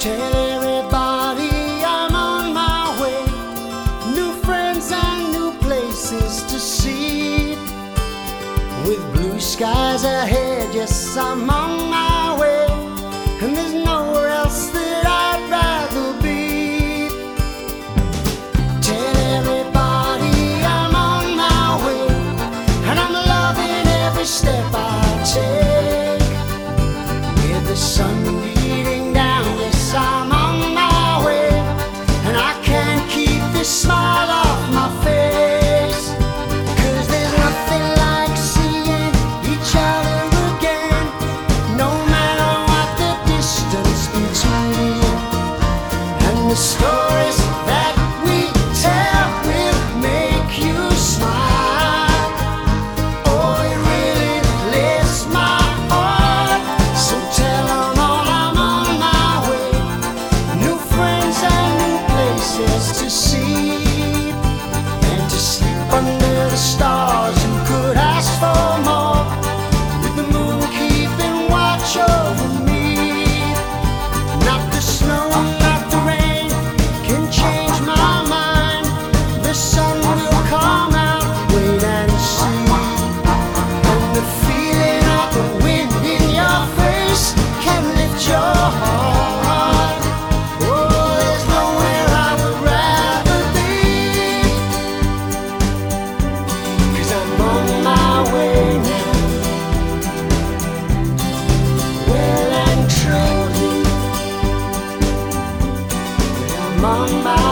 Tell everybody I'm on my way. New friends and new places to see. With blue skies ahead, yes, I'm on my way. And there's nowhere else that I'd rather be. Tell everybody I'm on my way. And I'm loving every step I among my